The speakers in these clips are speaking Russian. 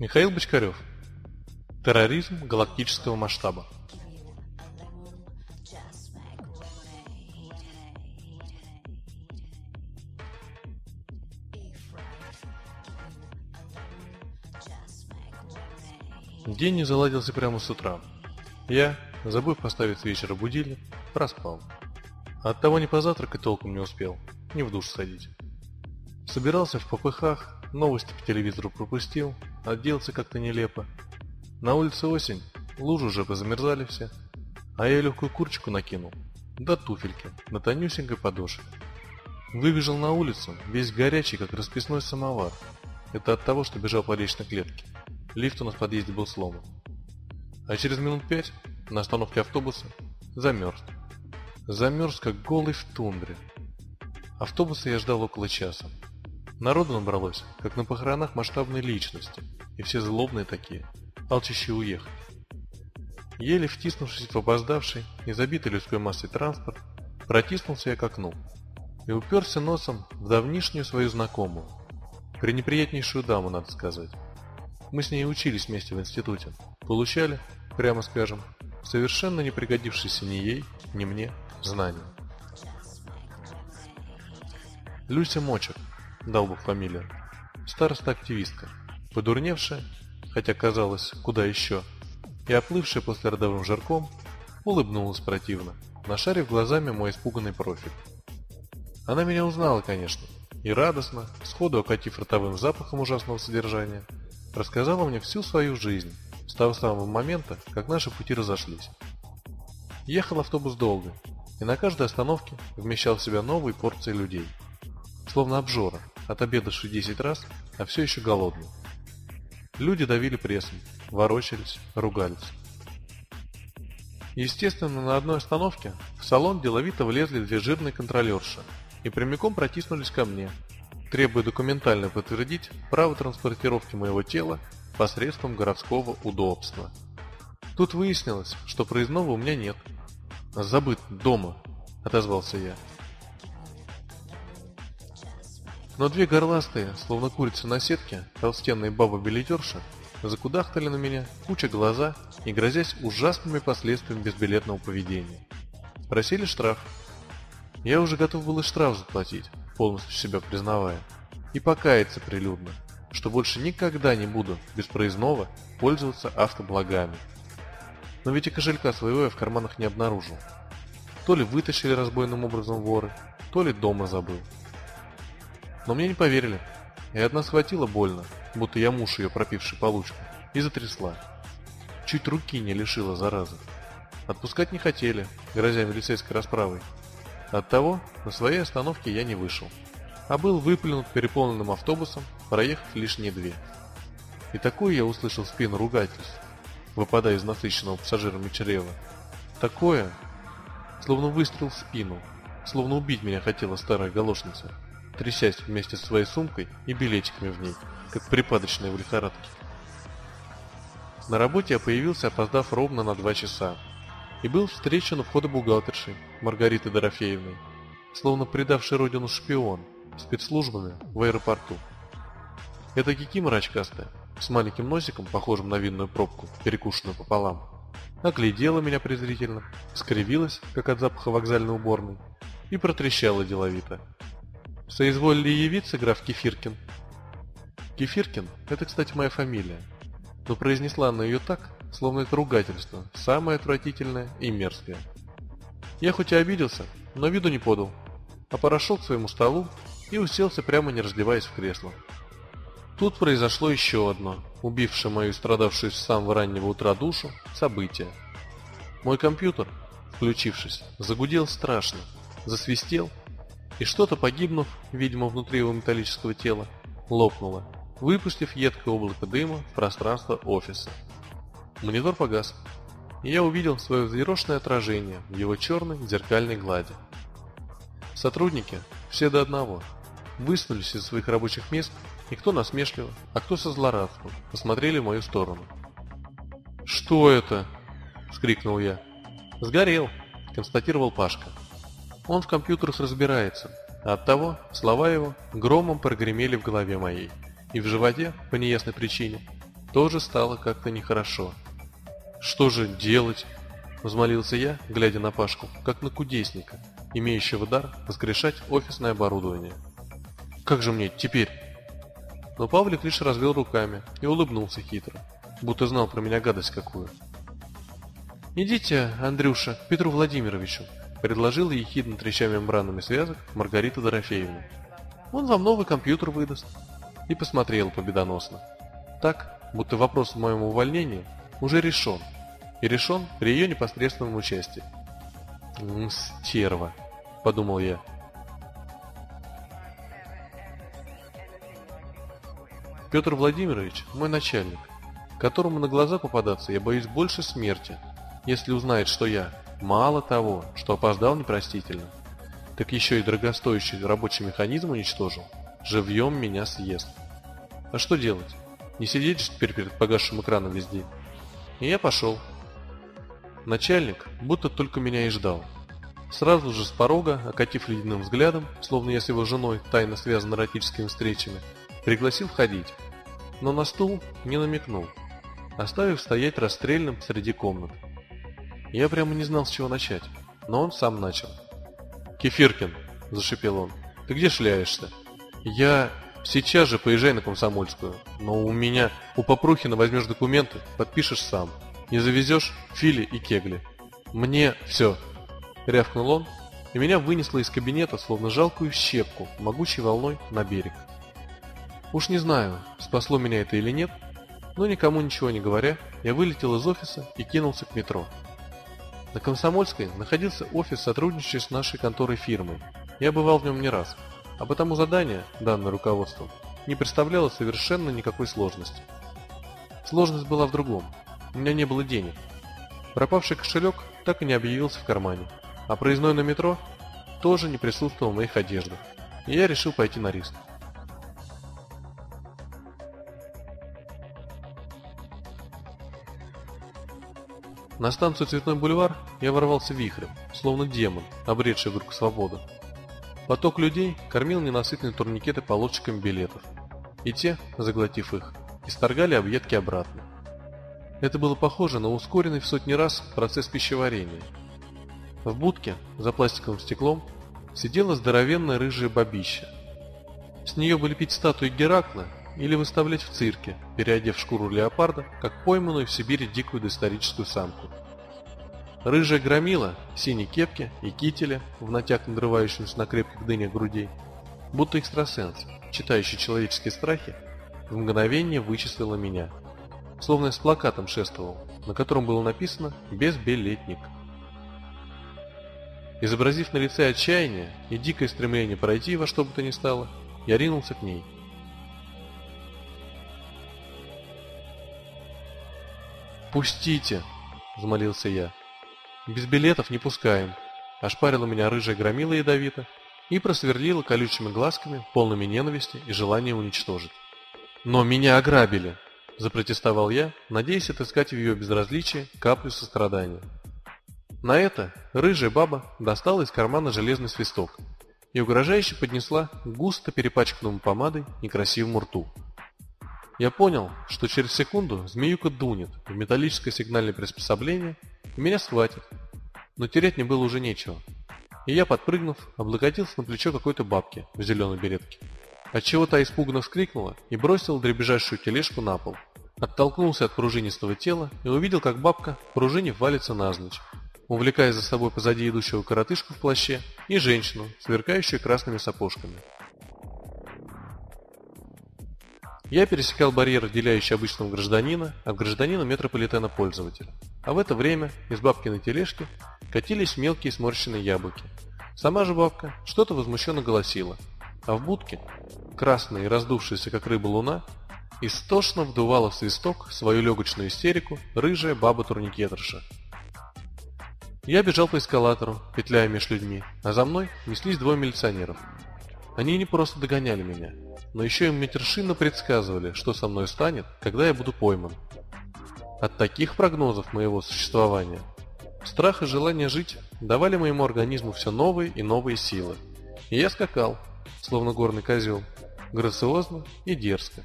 Михаил Бочкарев. Терроризм галактического масштаба. День не заладился прямо с утра. Я, забыв поставить с вечера будильник, проспал. Оттого не позавтракать толком не успел, не в душ сходить. Собирался в попыхах, новости по телевизору пропустил, оделся как-то нелепо. На улице осень, лужи уже позамерзали все, а я легкую курочку накинул, да туфельки на тонюсенькой подошве. Выбежал на улицу, весь горячий, как расписной самовар. Это от того, что бежал по лестничной клетке. Лифт у нас в подъезде был сломан. А через минут пять на остановке автобуса замерз. Замерз, как голый в тундре. Автобуса я ждал около часа. Народу набралось, как на похоронах масштабной личности, и все злобные такие, алчащие уехать. Еле втиснувшись в опоздавший и забитый людской массой транспорт, протиснулся я к окну и уперся носом в давнишнюю свою знакомую, пренеприятнейшую даму, надо сказать. Мы с ней учились вместе в институте. Получали, прямо скажем, совершенно не пригодившиеся ни ей, ни мне знания. Люся Мочек, дал бы фамилию. Староста-активистка, подурневшая, хотя казалось, куда еще, и оплывшая после родовым жарком, улыбнулась противно, нашарив глазами мой испуганный профиль. Она меня узнала, конечно, и радостно, сходу окатив ротовым запахом ужасного содержания – рассказала мне всю свою жизнь, с того самого момента, как наши пути разошлись. Ехал автобус долго, и на каждой остановке вмещал в себя новые порции людей. Словно обжора, отобедавший 10 раз, а все еще голодный. Люди давили прессом, ворочались, ругались. Естественно, на одной остановке в салон деловито влезли две жирные контролерши и прямиком протиснулись ко мне, требуя документально подтвердить право транспортировки моего тела посредством городского удобства. Тут выяснилось, что проездного у меня нет. «Забыт дома», — отозвался я. Но две горластые, словно курицы на сетке, толстенные бабы-билетерши, закудахтали на меня, куча глаза и грозясь ужасными последствиями безбилетного поведения. Просили штраф. Я уже готов был и штраф заплатить, полностью себя признавая, и покаяться прилюдно, что больше никогда не буду без проездного пользоваться автоблагами. Но ведь и кошелька своего я в карманах не обнаружил. То ли вытащили разбойным образом воры, то ли дома забыл. Но мне не поверили, и одна схватила больно, будто я муж ее, пропивший получку, и затрясла. Чуть руки не лишила зараза. Отпускать не хотели, грозя милицейской расправой, Оттого на своей остановке я не вышел, а был выплюнут переполненным автобусом, проехав лишние две. И такую я услышал спину ругательств, выпадая из насыщенного пассажирами чрева. Такое, словно выстрел в спину, словно убить меня хотела старая галошница, трясясь вместе со своей сумкой и билетиками в ней, как припадочная в лихорадке. На работе я появился, опоздав ровно на два часа, и был встречен у входа бухгалтершей Маргариты Дорофеевной, словно предавший родину шпион спецслужбами в аэропорту. Это кикимора очкастая, с маленьким носиком, похожим на винную пробку, перекушенную пополам, оглядела меня презрительно, скривилась, как от запаха вокзальной уборной, и протрещала деловито. «Соизволили явиться, граф Кефиркин?» Кефиркин – это, кстати, моя фамилия, но произнесла она ее так, словно это ругательство, самое отвратительное и мерзкое. Я хоть и обиделся, но виду не подал, а подошел к своему столу и уселся прямо не раздеваясь в кресло. Тут произошло еще одно, убившее мою страдавшую с самого раннего утра душу, событие. Мой компьютер, включившись, загудел страшно, засвистел, и что-то погибнув, видимо, внутри его металлического тела, лопнуло, выпустив едкое облако дыма в пространство офиса. Монитор погас, и я увидел свое взъерошенное отражение в его черной зеркальной глади. Сотрудники, все до одного, высунулись из своих рабочих мест, и кто насмешливо, а кто со злорадством, посмотрели в мою сторону. «Что это?» – вскрикнул я. «Сгорел», – констатировал Пашка. Он в компьютерах разбирается, оттого слова его громом прогремели в голове моей, и в животе, по неясной причине, тоже стало как-то нехорошо. «Что же делать?» – взмолился я, глядя на Пашку, как на кудесника, имеющего дар воскрешать офисное оборудование. «Как же мне теперь?» Но Павлик лишь развел руками и улыбнулся хитро, будто знал про меня гадость какую. «Идите, Андрюша, Петру Владимировичу», – предложила ехидно треща мембранами связок Маргарита Дорофеевна. «Он вам новый компьютер выдаст». И посмотрел победоносно. Так, будто вопрос о моем увольнении уже решен. И решен при ее непосредственном участии. «Стерва», – подумал я. Петр Владимирович – мой начальник, которому на глаза попадаться я боюсь больше смерти, если узнает, что я, мало того, что опоздал непростительно, так еще и дорогостоящий рабочий механизм уничтожил, живьем меня съест. А что делать? Не сидеть же теперь перед погасшим экраном везде. И я пошел. Начальник будто только меня и ждал. Сразу же с порога, окатив ледяным взглядом, словно я с его женой тайно связан эротическими встречами, пригласил входить, но на стул не намекнул, оставив стоять расстрельным среди комнат. Я прямо не знал, с чего начать, но он сам начал. «Кефиркин!» – зашипел он. «Ты где шляешься?» «Я...» «Сейчас же поезжай на Комсомольскую. Но у меня... У Попрухина возьмешь документы, подпишешь сам. Не завезешь – фили и кегли. Мне все!» Рявкнул он, и меня вынесло из кабинета, словно жалкую щепку, могучей волной на берег. Уж не знаю, спасло меня это или нет, но никому ничего не говоря, я вылетел из офиса и кинулся к метро. На Комсомольской находился офис, сотрудничающий с нашей конторой фирмой. Я бывал в нем не раз, а потому задание, данное руководством, не представляло совершенно никакой сложности. Сложность была в другом. У меня не было денег. Пропавший кошелек так и не объявился в кармане, а проездной на метро тоже не присутствовал в моих одеждах, и я решил пойти на риск. На станцию Цветной бульвар я ворвался вихрем, словно демон, обретший вдруг свободу. Поток людей кормил ненасытные турникеты полотчиками билетов, и те, заглотив их, исторгали объедки обратно. Это было похоже на ускоренный в сотни раз процесс пищеварения. В будке, за пластиковым стеклом, сидела здоровенная рыжая бабища. С нее были пить статуи Геракла или выставлять в цирке, переодев шкуру леопарда, как пойманную в Сибири дикую доисторическую самку. Рыжая громила, в синей кепке и кителе, в натяг надрывающемся на крепких дынях грудей, будто экстрасенс, читающий человеческие страхи, в мгновение вычислила меня. Словно с плакатом шествовал, на котором было написано «Безбилетник». Изобразив на лице отчаяние и дикое стремление пройти во что бы то ни стало, я ринулся к ней – «Пустите!» – взмолился я. «Без билетов не пускаем!» – ошпарила меня рыжая громила ядовито и просверлила колючими глазками, полными ненависти и желания уничтожить. «Но меня ограбили!» – запротестовал я, надеясь отыскать в ее безразличии каплю сострадания. На это рыжая баба достала из кармана железный свисток и угрожающе поднесла густо перепачканному помадой некрасивому рту. Я понял, что через секунду змеюка дунет в металлическое сигнальное приспособление и меня схватит. Но терять мне было уже нечего. И я, подпрыгнув, облокотился на плечо какой-то бабки в зеленой беретке. Отчего та испуганно вскрикнула и бросила дребезжащую тележку на пол. Оттолкнулся от пружинистого тела и увидел, как бабка пружине валится навзничь, увлекая за собой позади идущего коротышку в плаще и женщину, сверкающую красными сапожками. Я пересекал барьер, отделяющий обычного гражданина от гражданина метрополитена-пользователя. А в это время из бабкиной тележки катились мелкие сморщенные яблоки. Сама же бабка что-то возмущенно голосила, а в будке, красная и раздувшаяся как рыба луна, истошно вдувала в свисток свою легочную истерику рыжая баба-турникетерша. Я бежал по эскалатору, петляя меж людьми, а за мной неслись двое милиционеров. Они не просто догоняли меня – но еще и матершинно предсказывали, что со мной станет, когда я буду пойман. От таких прогнозов моего существования страх и желание жить давали моему организму все новые и новые силы. И я скакал, словно горный козел, грациозно и дерзко,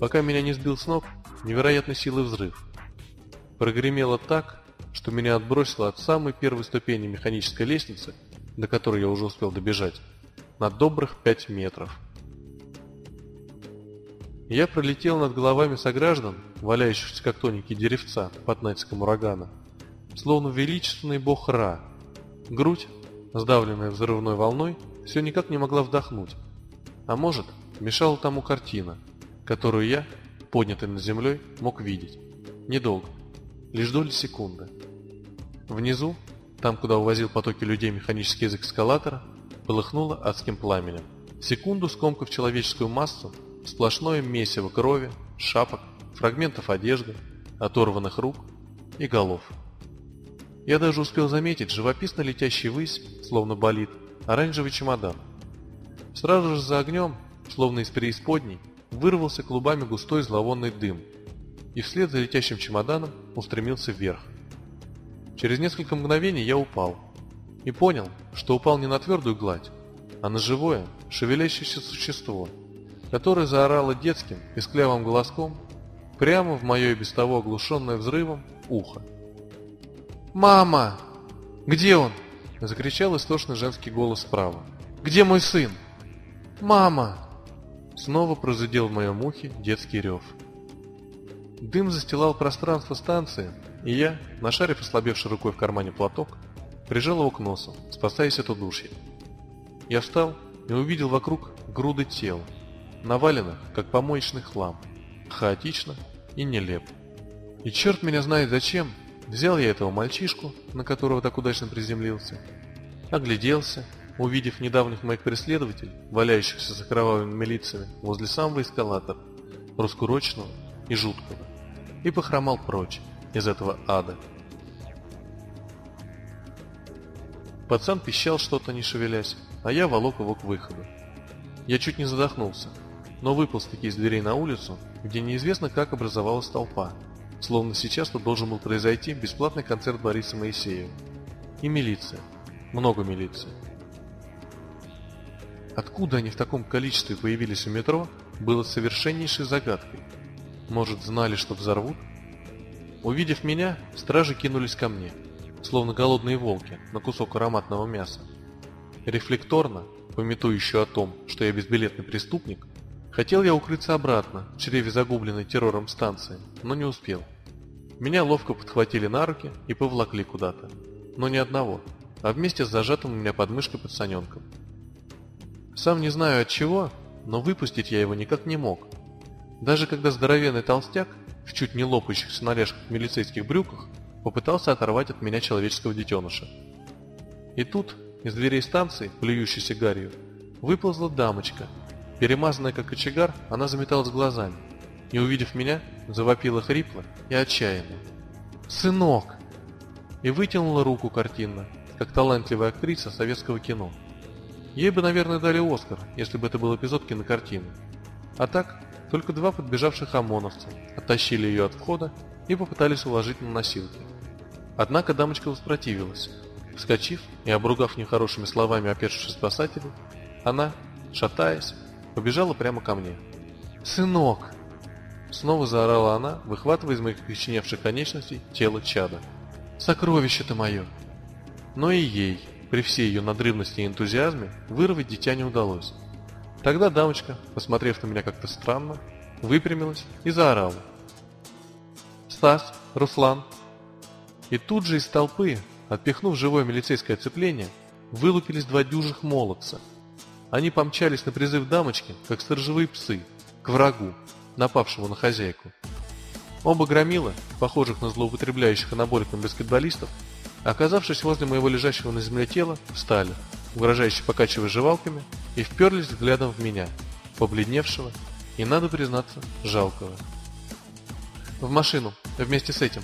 пока меня не сбил с ног невероятной силы взрыв. Прогремело так, что меня отбросило от самой первой ступени механической лестницы, до которой я уже успел добежать, на добрых пять метров. Я пролетел над головами сограждан, валяющихся как тоненькие деревца под натиском урагана, словно величественный бог Ра. Грудь, сдавленная взрывной волной, все никак не могла вдохнуть. А может, мешала тому картина, которую я, поднятый над землей, мог видеть. Недолго, лишь доли секунды. Внизу, там, куда увозил потоки людей механический язык эскалатора, полыхнуло адским пламенем. Секунду скомкав человеческую массу, сплошное месиво крови, шапок, фрагментов одежды, оторванных рук и голов. Я даже успел заметить живописно летящий ввысь, словно болит, оранжевый чемодан. Сразу же за огнем, словно из преисподней, вырвался клубами густой зловонный дым, и вслед за летящим чемоданом устремился вверх. Через несколько мгновений я упал и понял, что упал не на твердую гладь, а на живое, шевелящееся существо, которое заорало детским и склявым голоском прямо в мое и без того оглушенное взрывом ухо. «Мама! Где он?» – закричал истошный женский голос справа. «Где мой сын?» «Мама!» Снова прозудел в моем ухе детский рев. Дым застилал пространство станции, и я, нашарив ослабевшей рукой в кармане платок, прижал его к носу, спасаясь от удушья. Я встал и увидел вокруг груды тел, наваленных, как помоечный хлам, хаотично и нелепо. И черт меня знает зачем, взял я этого мальчишку, на которого так удачно приземлился, огляделся, увидев недавних моих преследователей, валяющихся с окровавленными лицами возле самого эскалатора, раскуроченного и жуткого, и похромал прочь из этого ада. Пацан пищал что-то, не шевелясь, а я волок его к выходу. Я чуть не задохнулся, но выполз-таки из дверей на улицу, где неизвестно как образовалась толпа, словно сейчас тут должен был произойти бесплатный концерт Бориса Моисеева. И милиция. Много милиции. Откуда они в таком количестве появились у метро, было совершеннейшей загадкой. Может, знали, что взорвут? Увидев меня, стражи кинулись ко мне, словно голодные волки на кусок ароматного мяса. Рефлекторно, пометующий о том, что я безбилетный преступник, хотел я укрыться обратно в чреве загубленной террором станции, но не успел. Меня ловко подхватили на руки и повлакли куда-то, но не одного, а вместе с зажатым у меня подмышкой пацаненком. Сам не знаю от чего, но выпустить я его никак не мог, даже когда здоровенный толстяк в чуть не лопающихся на ляжках милицейских брюках попытался оторвать от меня человеческого детеныша. И тут из дверей станции, плюющейся гарью, выползла дамочка. Перемазанная как кочегар, она заметалась глазами и, увидев меня, завопила хрипло и отчаянно. «Сынок!» и вытянула руку картинно, как талантливая актриса советского кино. Ей бы, наверное, дали Оскар, если бы это был эпизод кинокартины. А так, только два подбежавших ОМОНовца оттащили ее от входа и попытались уложить на носилки. Однако дамочка воспротивилась. Вскочив и обругав нехорошими словами опешивших спасателей, она, шатаясь, побежала прямо ко мне. «Сынок!» Снова заорала она, выхватывая из моих причинявших конечностей тело чада. «Сокровище ты мое!» Но и ей, при всей ее надрывности и энтузиазме, вырвать дитя не удалось. Тогда дамочка, посмотрев на меня как-то странно, выпрямилась и заорала. «Стас! Руслан!» И тут же из толпы, отпихнув живое милицейское оцепление, вылупились два дюжих молодца. Они помчались на призыв дамочки, как сторожевые псы, к врагу, напавшему на хозяйку. Оба громила, похожих на злоупотребляющих анаболиком баскетболистов, оказавшись возле моего лежащего на земле тела, встали – угрожающе покачивая жевалками, и вперлись взглядом в меня, побледневшего и, надо признаться, жалкого. «В машину, вместе с этим!»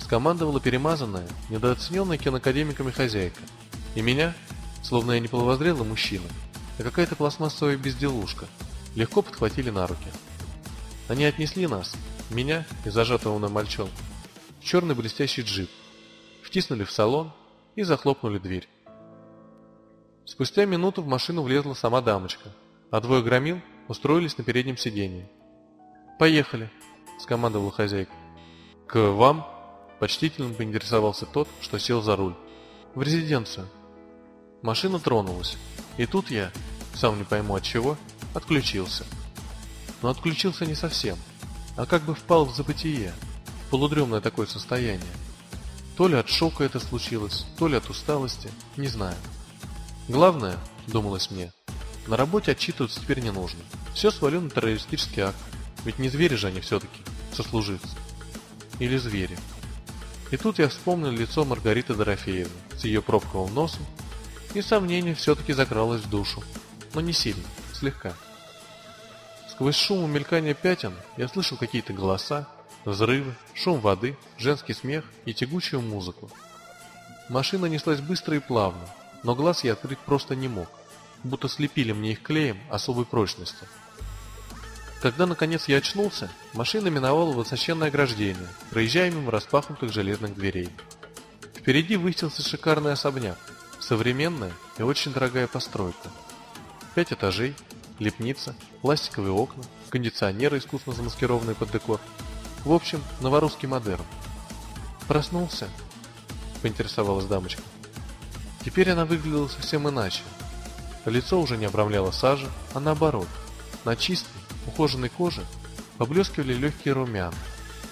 Скомандовала перемазанная, недооцененная киноакадемиками хозяйка, и меня, словно я не половозрелый мужчина, а какая-то пластмассовая безделушка, легко подхватили на руки. Они отнесли нас, меня и зажатого на мальчон, в черный блестящий джип, втиснули в салон и захлопнули дверь. Спустя минуту в машину влезла сама дамочка, а двое громил устроились на переднем сиденье. «Поехали!» — скомандовала хозяйка. «К вам?» — почтительно поинтересовался тот, что сел за руль. «В резиденцию». Машина тронулась, и тут я, сам не пойму от чего, отключился. Но отключился не совсем, а как бы впал в забытие, полудремное такое состояние. То ли от шока это случилось, то ли от усталости, не знаю. Главное, думалось мне, на работе отчитываться теперь не нужно. Все свалю на террористический акт, ведь не звери же они все-таки, сослуживцы. Или звери. И тут я вспомнил лицо Маргариты Дорофеевны с ее пробковым носом, и сомнение все-таки закралось в душу, но не сильно, слегка. Сквозь шум и мелькание пятен я слышал какие-то голоса, взрывы, шум воды, женский смех и тягучую музыку. Машина неслась быстро и плавно, но глаз я открыть просто не мог, будто слепили мне их клеем особой прочности. Когда наконец я очнулся, машина миновала высоченное ограждение, проезжая мимо распахнутых железных дверей. Впереди высился шикарный особняк, современная и очень дорогая постройка. Пять этажей, лепница, пластиковые окна, кондиционеры, искусно замаскированные под декор. В общем, новорусский модерн. «Проснулся?» – поинтересовалась дамочка. Теперь она выглядела совсем иначе. Лицо уже не обрамляло сажа, а наоборот. На чистой, ухоженной коже поблескивали легкие румяна.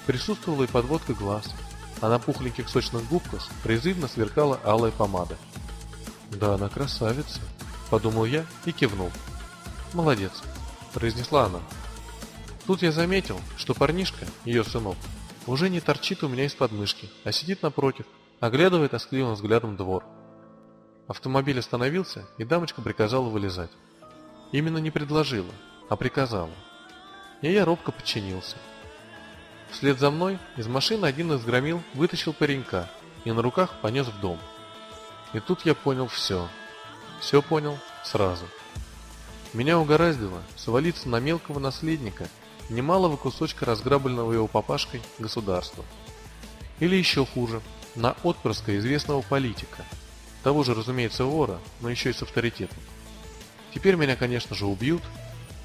Присутствовала и подводка глаз, а на пухленьких сочных губках призывно сверкала алая помада. «Да она красавица», – подумал я и кивнул. «Молодец», – произнесла она. Тут я заметил, что парнишка, ее сынок, уже не торчит у меня из подмышки, а сидит напротив, оглядывая тоскливым взглядом двор. Автомобиль остановился, и дамочка приказала вылезать. Именно не предложила, а приказала. И я робко подчинился. Вслед за мной из машины один из громил вытащил паренька и на руках понес в дом. И тут я понял все. Все понял сразу. Меня угораздило свалиться на мелкого наследника немалого кусочка разграбленного его папашкой государства. Или еще хуже, на отпрыска известного политика. Того же, разумеется, вора, но еще и с авторитетом. Теперь меня, конечно же, убьют,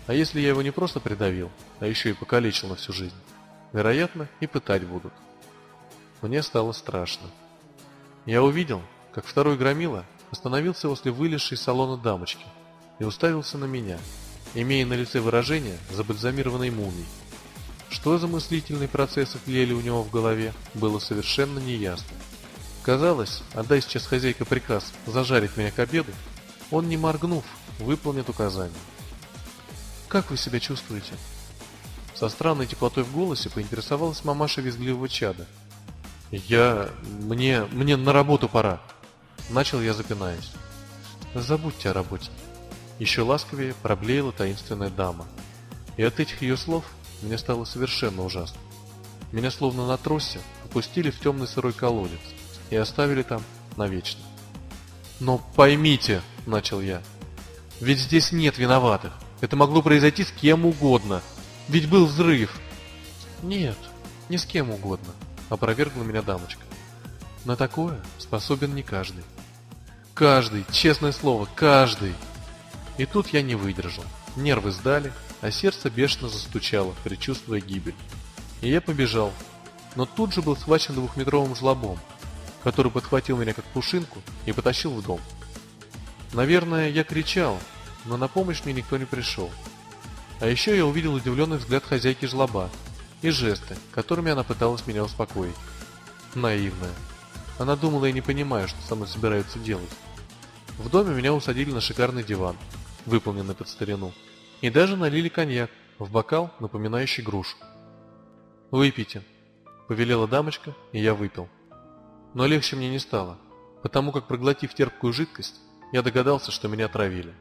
а если я его не просто придавил, а еще и покалечил на всю жизнь, вероятно, и пытать будут. Мне стало страшно. Я увидел, как второй громила остановился возле вылезшей из салона дамочки и уставился на меня, имея на лице выражение забальзамированной мумии. Что за мыслительные процессы тлели у него в голове, было совершенно неясно. Казалось, отдай сейчас хозяйка приказ зажарить меня к обеду, он, не моргнув, выполнит указание. «Как вы себя чувствуете?» Со странной теплотой в голосе поинтересовалась мамаша визгливого чада. «Я... мне... мне на работу пора!» Начал я запинаясь. Забудьте о работе. Еще ласковее проблеяла таинственная дама. И от этих ее слов мне стало совершенно ужасно. Меня словно на тросе опустили в темный сырой колодец и оставили там навечно. «Но поймите», — начал я, — «ведь здесь нет виноватых. Это могло произойти с кем угодно. Ведь был взрыв». «Нет, не с кем угодно», — опровергла меня дамочка. «На такое способен не каждый». Каждый, честное слово, каждый. И тут я не выдержал. Нервы сдали, а сердце бешено застучало, предчувствуя гибель. И я побежал, но тут же был схвачен двухметровым жлобом, который подхватил меня как пушинку и потащил в дом. Наверное, я кричал, но на помощь мне никто не пришел. А еще я увидел удивленный взгляд хозяйки жлоба и жесты, которыми она пыталась меня успокоить. Наивная. Она думала, я не понимаю, что со мной собираются делать. В доме меня усадили на шикарный диван, выполненный под старину, и даже налили коньяк в бокал, напоминающий грушу. «Выпейте», — повелела дамочка, и я выпил. Но легче мне не стало, потому как, проглотив терпкую жидкость, я догадался, что меня отравили.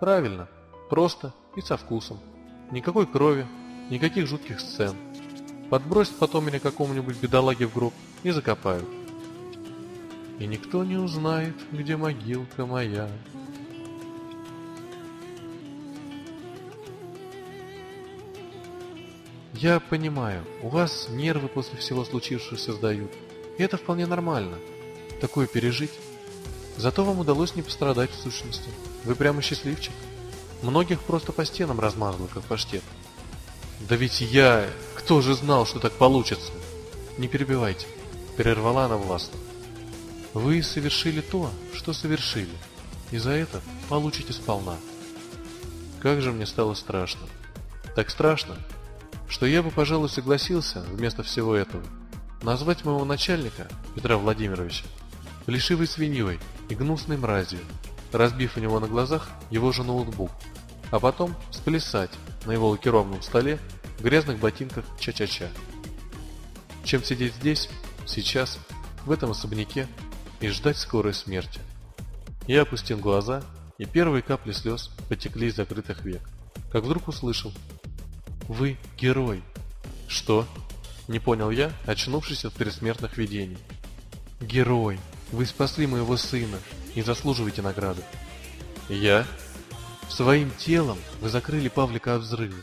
Правильно, просто и со вкусом. Никакой крови, никаких жутких сцен. Подбросят потом меня какому-нибудь бедолаге в гроб и закопают и никто не узнает, где могилка моя. Я понимаю, у вас нервы после всего случившегося сдают, и это вполне нормально, такое пережить. Зато вам удалось не пострадать в сущности. Вы прямо счастливчик. Многих просто по стенам размазало, как паштет. Да ведь я... Кто же знал, что так получится? Не перебивайте. Прервала она властно. Вы совершили то, что совершили. И за это получите сполна. Как же мне стало страшно. Так страшно, что я бы, пожалуй, согласился вместо всего этого назвать моего начальника, Петра Владимировича, плешивой свиньей и гнусной мразью, разбив у него на глазах его же ноутбук, а потом сплясать на его лакированном столе в грязных ботинках ча-ча-ча. Чем сидеть здесь, сейчас, в этом особняке и ждать скорой смерти. Я опустил глаза, и первые капли слез потекли из закрытых век, как вдруг услышал «Вы герой!» «Что?» – не понял я, очнувшись от предсмертных видений. «Герой! Вы спасли моего сына и заслуживаете награды!» «Я?» «Своим телом вы закрыли Павлика от взрыва,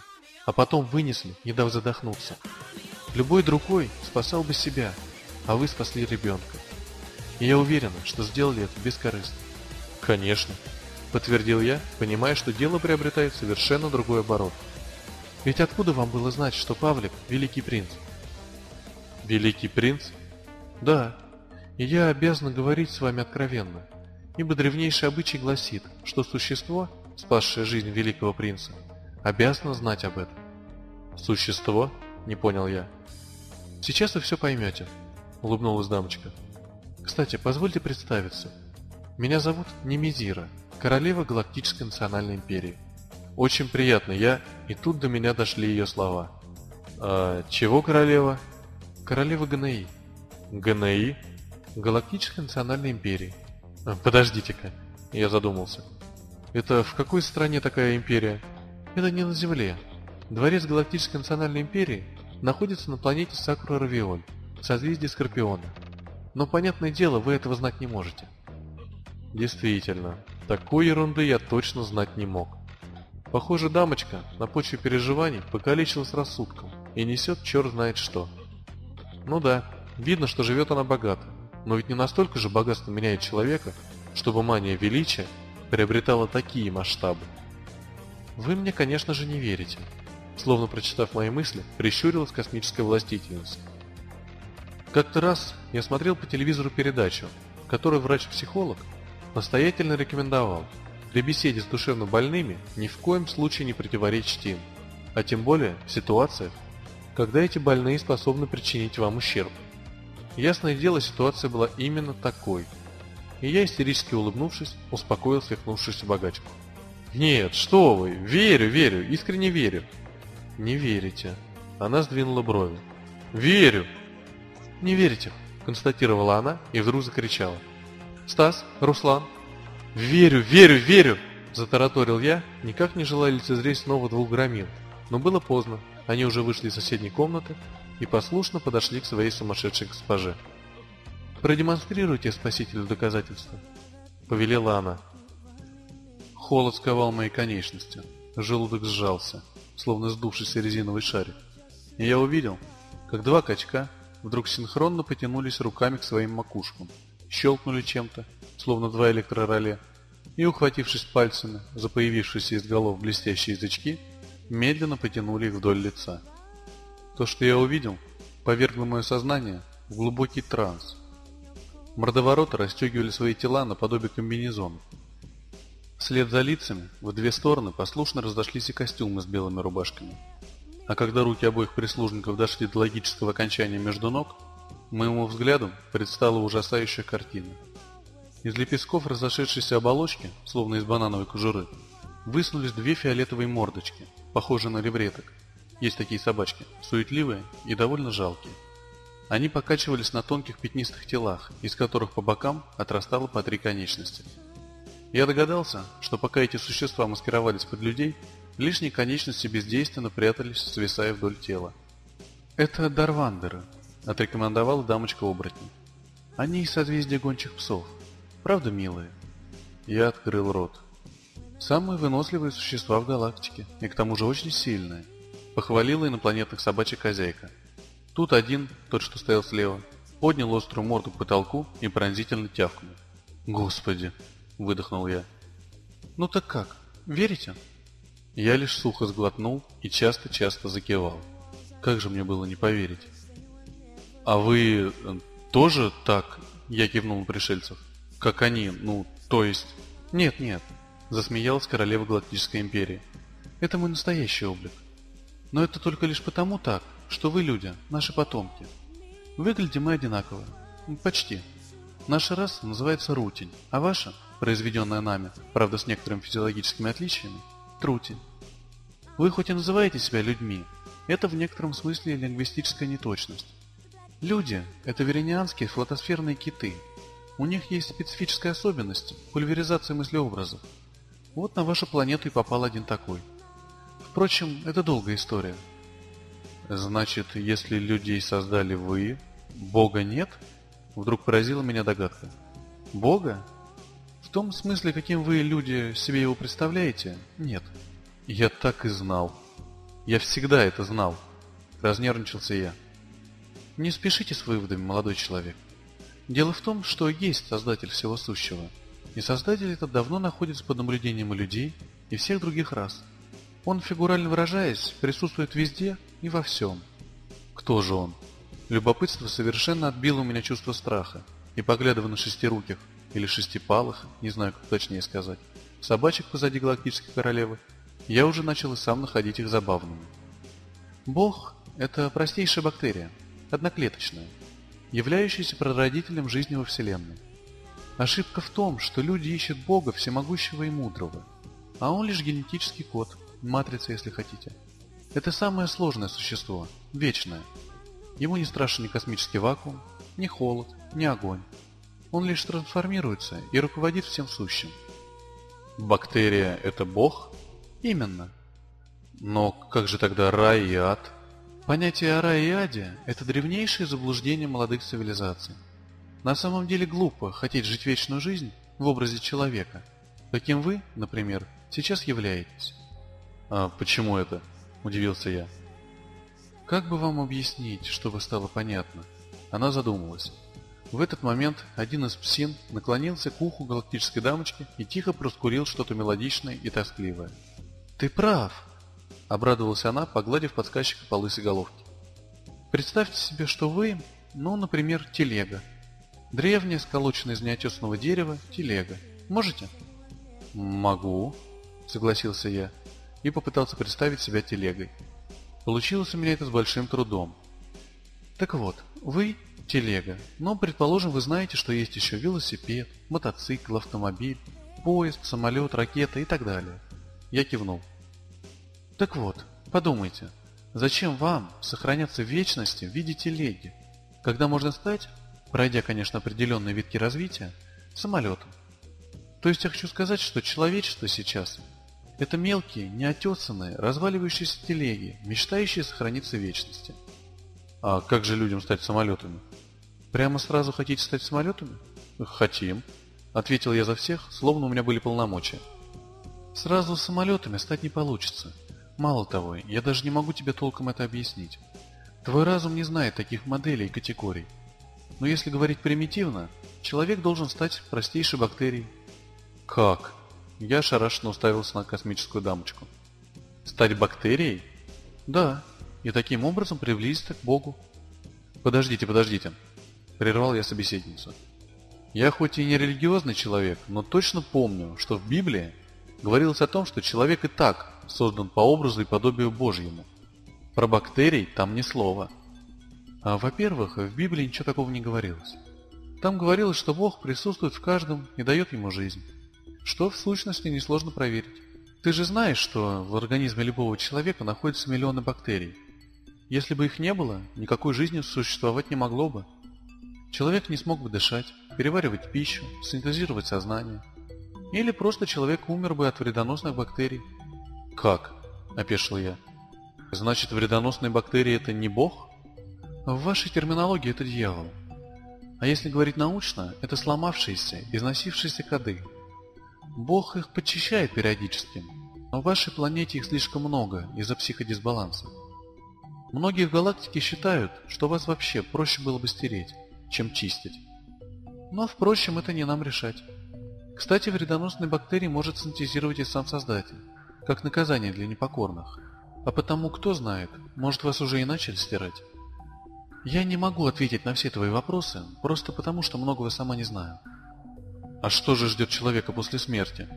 а потом вынесли, не дав задохнуться. Любой другой спасал бы себя, а вы спасли ребенка. И я уверена, что сделали это бескорыстно. Конечно, подтвердил я, понимая, что дело приобретает совершенно другой оборот. Ведь откуда вам было знать, что Павлик – великий принц? Великий принц? Да, и я обязана говорить с вами откровенно, ибо древнейший обычай гласит, что существо, спасшее жизнь великого принца, обязано знать об этом. Существо? Не понял я. Сейчас вы все поймете, улыбнулась дамочка. Кстати, позвольте представиться. Меня зовут Немезира, королева Галактической Национальной Империи. Очень приятно, я... И тут до меня дошли ее слова. А, чего королева? Королева ГНИ. ГНИ? Галактической Национальной Империи. А, подождите-ка, я задумался. Это в какой стране такая империя? Это не на Земле. Дворец Галактической Национальной Империи находится на планете Сакура-Равиоль, в созвездии Скорпиона. Но, понятное дело, вы этого знать не можете. Действительно, такой ерунды я точно знать не мог. Похоже, дамочка на почве переживаний покалечилась рассудком и несет черт знает что. Ну да, видно, что живет она богато, но ведь не настолько же богатство меняет человека, чтобы мания величия приобретала такие масштабы. Вы мне, конечно же, не верите. Словно прочитав мои мысли, прищурилась космическая властительница. Как-то раз я смотрел по телевизору передачу, в которой врач-психолог настоятельно рекомендовал при беседе с душевно больными ни в коем случае не противоречить им, а тем более в ситуациях, когда эти больные способны причинить вам ущерб. Ясное дело, ситуация была именно такой. И я, истерически улыбнувшись, успокоил свихнувшуюся богачку. «Нет, что вы! Верю, верю, искренне верю!» «Не верите». Она сдвинула брови. «Верю!» «Не верите», констатировала она и вдруг закричала. «Стас, Руслан!» «Верю, верю, верю!» Затараторил я, никак не желая лицезреть снова двух громил. Но было поздно, они уже вышли из соседней комнаты и послушно подошли к своей сумасшедшей госпоже. «Продемонстрируйте спасителю доказательства», — повелела она. Холод сковал мои конечности, желудок сжался словно сдувшийся резиновый шарик. И я увидел, как два качка вдруг синхронно потянулись руками к своим макушкам, щелкнули чем-то, словно два электророле, и, ухватившись пальцами за появившиеся из голов блестящие язычки, медленно потянули их вдоль лица. То, что я увидел, повергло мое сознание в глубокий транс. Мордовороты расстегивали свои тела наподобие комбинезонов, Вслед за лицами в две стороны послушно разошлись и костюмы с белыми рубашками. А когда руки обоих прислужников дошли до логического окончания между ног, моему взгляду предстала ужасающая картина. Из лепестков разошедшейся оболочки, словно из банановой кожуры, высунулись две фиолетовые мордочки, похожие на левреток. Есть такие собачки, суетливые и довольно жалкие. Они покачивались на тонких пятнистых телах, из которых по бокам отрастало по три конечности – я догадался, что пока эти существа маскировались под людей, лишние конечности бездейственно прятались, свисая вдоль тела. «Это Дарвандеры», — отрекомендовала дамочка-оборотень. «Они из созвездия гончих псов. Правда, милые?» Я открыл рот. «Самые выносливые существа в галактике, и к тому же очень сильные», — похвалила инопланетных собачек хозяйка. Тут один, тот, что стоял слева, поднял острую морду к потолку и пронзительно тявкнул. «Господи!» – выдохнул я. «Ну так как? Верите?» Я лишь сухо сглотнул и часто-часто закивал. Как же мне было не поверить? «А вы э, тоже так?» – я кивнул на пришельцев. «Как они, ну, то есть...» «Нет, нет», – засмеялась королева Галактической Империи. «Это мой настоящий облик. Но это только лишь потому так, что вы люди, наши потомки. Выглядим мы одинаково. Почти. Наша раса называется Рутень, а ваша, произведенная нами, правда с некоторыми физиологическими отличиями, Трутень. Вы хоть и называете себя людьми, это в некотором смысле лингвистическая неточность. Люди – это веренианские флотосферные киты. У них есть специфическая особенность – пульверизация мыслеобразов. Вот на вашу планету и попал один такой. Впрочем, это долгая история. Значит, если людей создали вы, Бога нет? Вдруг поразила меня догадка. Бога? Том смысле, каким вы, люди, себе его представляете, нет. Я так и знал. Я всегда это знал. Разнервничался я. Не спешите с выводами, молодой человек. Дело в том, что есть Создатель всего сущего, и Создатель этот давно находится под наблюдением людей, и всех других рас. Он, фигурально выражаясь, присутствует везде и во всем. Кто же он? Любопытство совершенно отбило у меня чувство страха, и поглядывая на шестируких, или шестипалых, не знаю, как точнее сказать, собачек позади галактической королевы, я уже начал и сам находить их забавными. Бог – это простейшая бактерия – одноклеточная, являющаяся прародителем жизни во Вселенной. Ошибка в том, что люди ищут Бога всемогущего и мудрого, а он лишь генетический код, матрица, если хотите. Это самое сложное существо, вечное. Ему не страшен ни космический вакуум, ни холод, ни огонь. Он лишь трансформируется и руководит всем сущим. Бактерия – это Бог? Именно. Но как же тогда рай и ад? Понятие о рае и аде – это древнейшее заблуждение молодых цивилизаций. На самом деле глупо хотеть жить вечную жизнь в образе человека, каким вы, например, сейчас являетесь. «А почему это?» – удивился я. «Как бы вам объяснить, чтобы стало понятно?» Она задумалась. В этот момент один из псин наклонился к уху галактической дамочки и тихо проскурил что-то мелодичное и тоскливое. «Ты прав!» — обрадовалась она, погладив подсказчика по лысой головке. «Представьте себе, что вы, ну, например, телега. Древняя, сколоченная из неотесанного дерева, телега. Можете?» «Могу», — согласился я и попытался представить себя телегой. Получилось у меня это с большим трудом. Так вот, вы – телега, но, предположим, вы знаете, что есть еще велосипед, мотоцикл, автомобиль, поезд, самолет, ракета и так далее. Я кивнул. Так вот, подумайте, зачем вам сохраняться в вечности в виде телеги, когда можно стать, пройдя, конечно, определенные витки развития, самолетом? То есть я хочу сказать, что человечество сейчас – это мелкие, неотесанные, разваливающиеся телеги, мечтающие сохраниться в вечности. А как же людям стать самолетами? Прямо сразу хотите стать самолетами? Хотим, ответил я за всех, словно у меня были полномочия. Сразу самолетами стать не получится – Мало того, я даже не могу тебе толком это объяснить. Твой разум не знает таких моделей и категорий. Но если говорить примитивно, человек должен стать простейшей бактерией. Как? Я шарашенно уставился на космическую дамочку. Стать бактерией? Да, и таким образом приблизиться к Богу. Подождите, подождите. Прервал я собеседницу. Я хоть и не религиозный человек, но точно помню, что в Библии говорилось о том, что человек и так создан по образу и подобию Божьему. Про бактерий там ни слова. А, во-первых, в Библии ничего такого не говорилось. Там говорилось, что Бог присутствует в каждом и дает ему жизнь. Что в сущности несложно проверить. Ты же знаешь, что в организме любого человека находятся миллионы бактерий. Если бы их не было, никакой жизни существовать не могло бы. Человек не смог бы дышать, переваривать пищу, синтезировать сознание. Или просто человек умер бы от вредоносных бактерий. «Как?» – опешил я. «Значит, вредоносные бактерии – это не бог?» «В вашей терминологии это дьявол. А если говорить научно, это сломавшиеся, износившиеся коды. Бог их подчищает периодически, но в вашей планете их слишком много из-за психодисбаланса. Многие в галактике считают, что вас вообще проще было бы стереть, чем чистить. Но, впрочем, это не нам решать. Кстати, вредоносные бактерии может синтезировать и сам Создатель. как наказание для непокорных. А потому, кто знает, может вас уже и начали стирать. Я не могу ответить на все твои вопросы, просто потому, что многого сама не знаю. А что же ждет человека после смерти?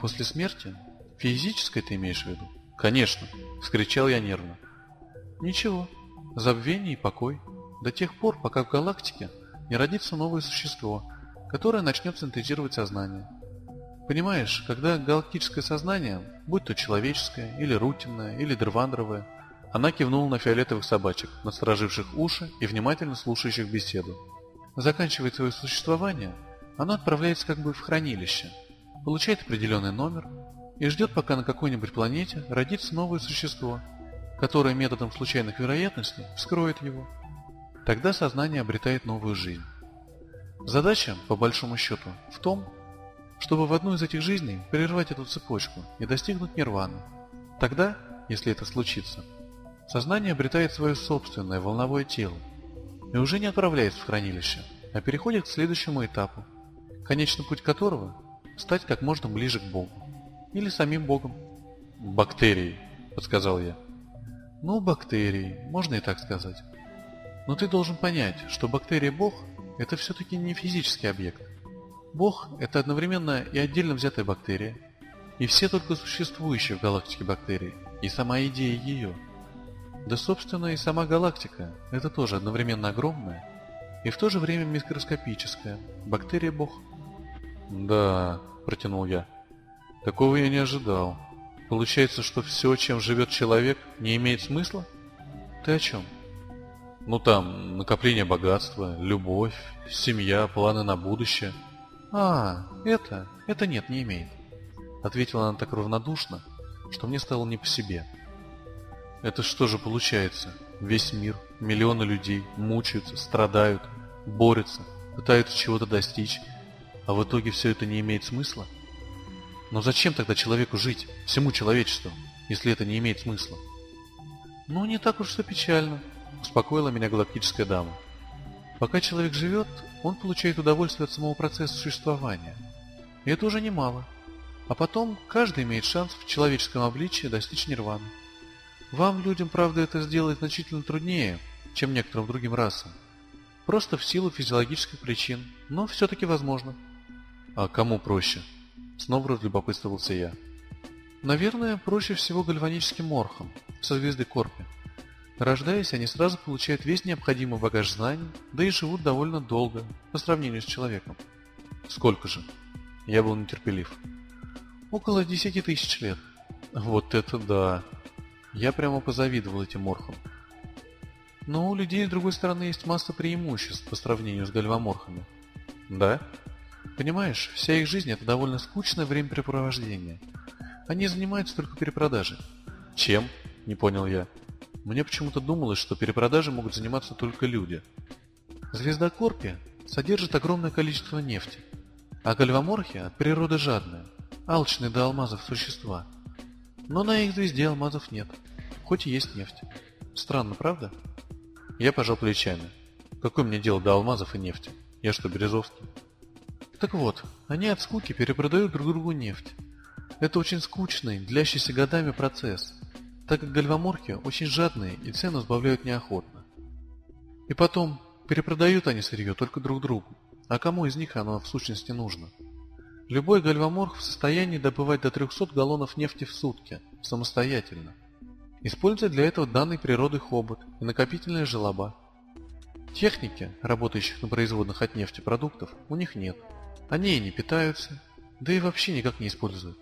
После смерти? Физической ты имеешь в виду? Конечно, вскричал я нервно. Ничего, забвение и покой. До тех пор, пока в галактике не родится новое существо, которое начнет синтезировать сознание. Понимаешь, когда галактическое сознание, будь то человеческое, или рутинное, или дрвандровое, она кивнула на фиолетовых собачек, настороживших уши и внимательно слушающих беседу. Заканчивает свое существование, она отправляется как бы в хранилище, получает определенный номер и ждет, пока на какой-нибудь планете родится новое существо, которое методом случайных вероятностей вскроет его. Тогда сознание обретает новую жизнь. Задача, по большому счету, в том, чтобы в одну из этих жизней прервать эту цепочку и достигнуть нирваны. Тогда, если это случится, сознание обретает свое собственное волновое тело и уже не отправляется в хранилище, а переходит к следующему этапу, конечный путь которого – стать как можно ближе к Богу. Или самим Богом. «Бактерии», – подсказал я. «Ну, бактерии, можно и так сказать. Но ты должен понять, что бактерия-бог – это все-таки не физический объект. Бог – это одновременно и отдельно взятая бактерия, и все только существующие в галактике бактерии, и сама идея ее. Да, собственно, и сама галактика – это тоже одновременно огромная и в то же время микроскопическая бактерия-бог. «Да», – протянул я, – «такого я не ожидал. Получается, что все, чем живет человек, не имеет смысла? Ты о чем?» «Ну там, накопление богатства, любовь, семья, планы на будущее – «А, это? Это нет, не имеет», — ответила она так равнодушно, что мне стало не по себе. «Это что же получается? Весь мир, миллионы людей мучаются, страдают, борются, пытаются чего-то достичь, а в итоге все это не имеет смысла? Но зачем тогда человеку жить, всему человечеству, если это не имеет смысла?» «Ну, не так уж все печально», — успокоила меня галактическая дама. Пока человек живет, он получает удовольствие от самого процесса существования. И это уже немало. А потом каждый имеет шанс в человеческом обличии достичь нирваны. Вам, людям, правда, это сделать значительно труднее, чем некоторым другим расам. Просто в силу физиологических причин, но все-таки возможно. А кому проще? Снова разлюбопытствовался я. Наверное, проще всего гальваническим морхам со звезды Корпи. Рождаясь, они сразу получают весь необходимый багаж знаний, да и живут довольно долго, по сравнению с человеком. Сколько же? Я был нетерпелив. Около десяти тысяч лет. Вот это да! Я прямо позавидовал этим морхам. Но у людей, с другой стороны, есть масса преимуществ по сравнению с гальваморхами. Да? Понимаешь, вся их жизнь – это довольно скучное времяпрепровождение. Они занимаются только перепродажей. Чем? Не понял я. Мне почему-то думалось, что перепродажей могут заниматься только люди. Звезда Корпи содержит огромное количество нефти, а гальваморхи от природы жадные, алчные до алмазов существа. Но на их звезде алмазов нет, хоть и есть нефть. Странно, правда? Я пожал плечами. Какое мне дело до алмазов и нефти? Я что, Березовский? Так вот, они от скуки перепродают друг другу нефть. Это очень скучный, длящийся годами процесс, так как гальваморхи очень жадные и цену сбавляют неохотно. И потом, перепродают они сырье только друг другу, а кому из них оно в сущности нужно? Любой гальваморх в состоянии добывать до 300 галлонов нефти в сутки, самостоятельно, используя для этого данный природой хобот и накопительная желоба. Техники, работающих на производных от нефти продуктов, у них нет. Они и не питаются, да и вообще никак не используют.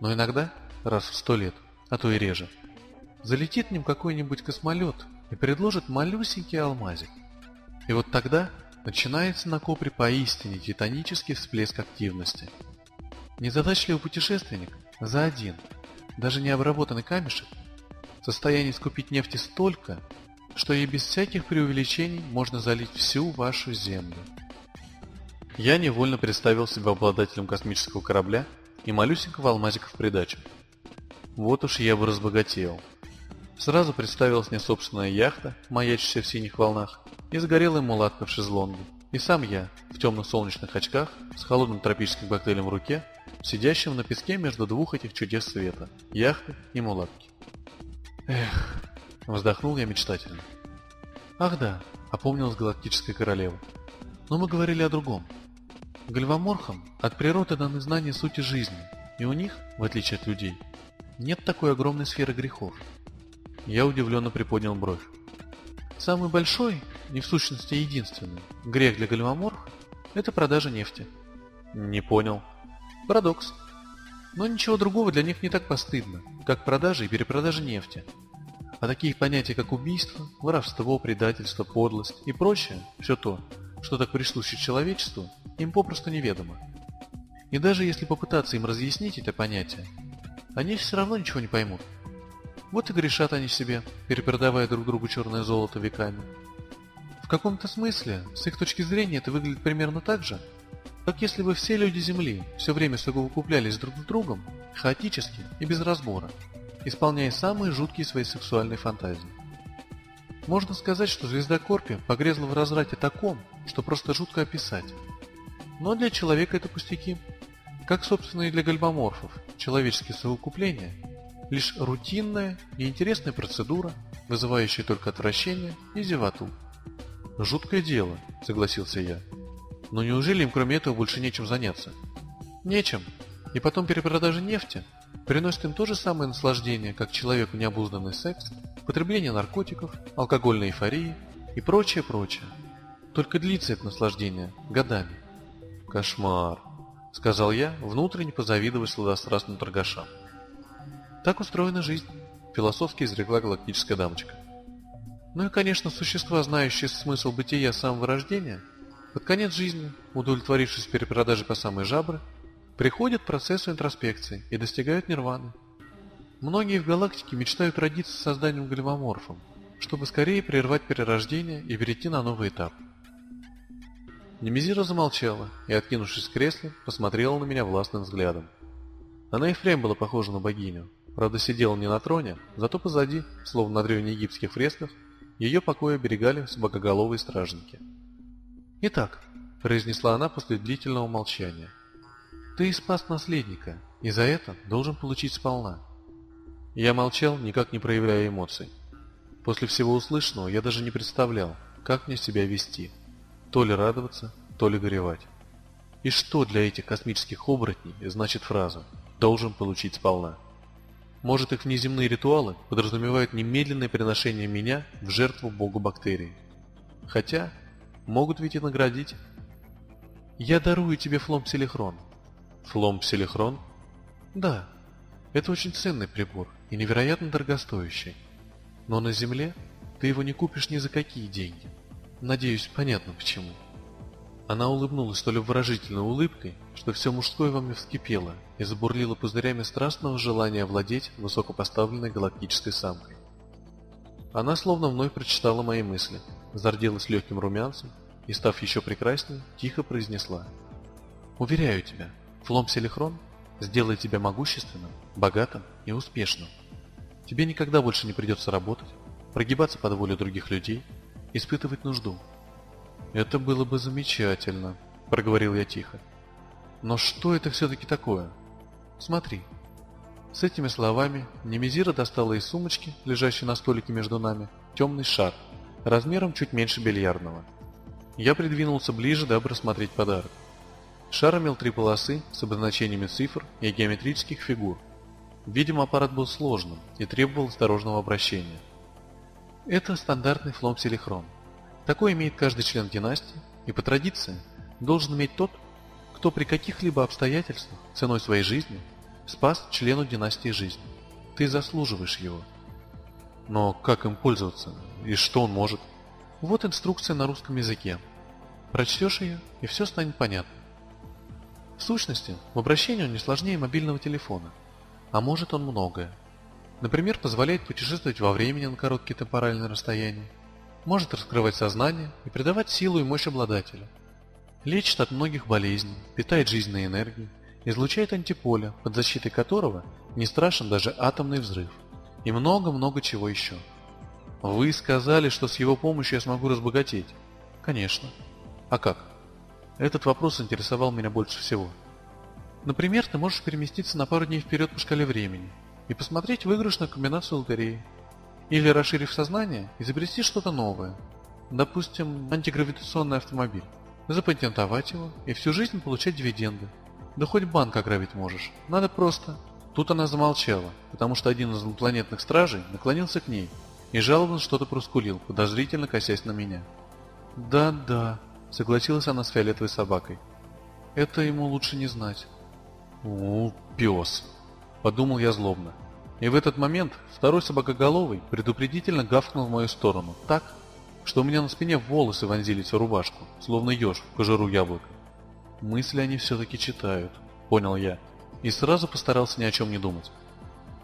Но иногда, раз в сто лет, а то и реже, залетит к ним какой-нибудь космолет и предложит малюсенький алмазик. И вот тогда начинается на Копре поистине титанический всплеск активности. Незадачливый путешественник за один, даже не обработанный камешек, в состоянии скупить нефти столько, что и без всяких преувеличений можно залить всю вашу Землю. Я невольно представил себя обладателем космического корабля и малюсенького алмазика в придачу. Вот уж я бы разбогател. Сразу представилась мне собственная яхта, маячащая в синих волнах, и загорелая мулатка в шезлонге. И сам я, в темных солнечных очках, с холодным тропическим коктейлем в руке, сидящим на песке между двух этих чудес света – яхты и мулатки. Эх, вздохнул я мечтательно. Ах да, опомнилась галактическая королева. Но мы говорили о другом. Гальваморхам от природы даны знания сути жизни, и у них, в отличие от людей, нет такой огромной сферы грехов. Я удивленно приподнял бровь. Самый большой, не в сущности единственный, грех для гальваморха – это продажа нефти. Не понял. Парадокс. Но ничего другого для них не так постыдно, как продажа и перепродажа нефти. А такие понятия, как убийство, воровство, предательство, подлость и прочее, все то, что так присуще человечеству, им попросту неведомо. И даже если попытаться им разъяснить это понятие, они все равно ничего не поймут. Вот и грешат они себе, перепродавая друг другу черное золото веками. В каком-то смысле, с их точки зрения, это выглядит примерно так же, как если бы все люди Земли все время совокуплялись друг с другом, хаотически и без разбора, исполняя самые жуткие свои сексуальные фантазии. Можно сказать, что звезда Корпи погрезла в разрате таком, что просто жутко описать. Но для человека это пустяки. Как, собственно, и для гальбоморфов, человеческие совокупления – лишь рутинная и интересная процедура, вызывающая только отвращение и зевоту. «Жуткое дело», – согласился я. Но неужели им кроме этого больше нечем заняться? Нечем. И потом перепродажа нефти приносит им то же самое наслаждение, как человеку необузданный секс, потребление наркотиков, алкогольной эйфории и прочее, прочее. Только длится это наслаждение годами. Кошмар, сказал я, внутренне позавидовая сладострастным торгашам. Так устроена жизнь, философски изрекла галактическая дамочка. Ну и, конечно, существа, знающие смысл бытия с самого рождения – под конец жизни, удовлетворившись перепродажей по самые жабры, приходят к процессу интроспекции и достигают нирваны. Многие в галактике мечтают родиться с созданием гальвоморфом, чтобы скорее прервать перерождение и перейти на новый этап. Немезира замолчала и, откинувшись в кресле, посмотрела на меня властным взглядом. Она и впрямь была похожа на богиню, правда сидела не на троне, зато позади, словно на древнеегипетских фресках, ее покоя оберегали богоголовые стражники. «Итак», — произнесла она после длительного молчания, — «ты спас наследника, и за это должен получить сполна». Я молчал, никак не проявляя эмоций. После всего услышанного я даже не представлял, как мне себя вести. То ли радоваться, то ли горевать. И что для этих космических оборотней значит фраза «должен получить сполна»? Может, их внеземные ритуалы подразумевают немедленное приношение меня в жертву богу бактерий. Хотя, Могут ведь и наградить. Я дарую тебе флом-селихрон. Флом-селихрон? Да. Это очень ценный прибор и невероятно дорогостоящий. Но на Земле ты его не купишь ни за какие деньги. Надеюсь, понятно почему. Она улыбнулась столь выразительной улыбкой, что все мужское во мне вскипело и забурлило пузырями страстного желания овладеть высокопоставленной галактической самкой. Она словно вновь прочитала мои мысли – зарделась легким румянцем и, став еще прекраснее, тихо произнесла. «Уверяю тебя, флом Селихрон сделает тебя могущественным, богатым и успешным. Тебе никогда больше не придется работать, прогибаться под волю других людей, испытывать нужду». «Это было бы замечательно», — проговорил я тихо. «Но что это все-таки такое? Смотри». С этими словами Немезира достала из сумочки, лежащей на столике между нами, темный шар — размером чуть меньше бильярдного. Я придвинулся ближе, дабы рассмотреть подарок. Шар имел три полосы с обозначениями цифр и геометрических фигур. Видимо, аппарат был сложным и требовал осторожного обращения. Это стандартный флом-селихрон. Такой имеет каждый член династии, и по традиции должен иметь тот, кто при каких-либо обстоятельствах ценой своей жизни спас члену династии жизнь. Ты заслуживаешь его. Но как им пользоваться? И что он может? Вот инструкция на русском языке. Прочтешь ее, и все станет понятно. В сущности, в обращении он не сложнее мобильного телефона. А может он многое. Например, позволяет путешествовать во времени на короткие темпоральные расстояния. Может раскрывать сознание и придавать силу и мощь обладателя. Лечит от многих болезней, питает жизненной энергией, излучает антиполе, под защитой которого не страшен даже атомный взрыв – и много-много чего еще. Вы сказали, что с его помощью я смогу разбогатеть. Конечно. А как? Этот вопрос интересовал меня больше всего. Например, ты можешь переместиться на пару дней вперед по шкале времени и посмотреть выигрышную комбинацию лотереи. Или, расширив сознание, изобрести что-то новое. Допустим, антигравитационный автомобиль. Запатентовать его и всю жизнь получать дивиденды. Да хоть банк ограбить можешь. Надо просто... Тут она замолчала, потому что один из инопланетных стражей наклонился к ней и жалобно что-то проскулил, подозрительно косясь на меня. «Да-да», — согласилась она с фиолетовой собакой. «Это ему лучше не знать». «У, пес», — подумал я злобно. И в этот момент второй собакоголовый предупредительно гавкнул в мою сторону так, что у меня на спине волосы вонзились в рубашку, словно еж в кожуру яблока. Мысли они все-таки читают, понял я, и сразу постарался ни о чем не думать.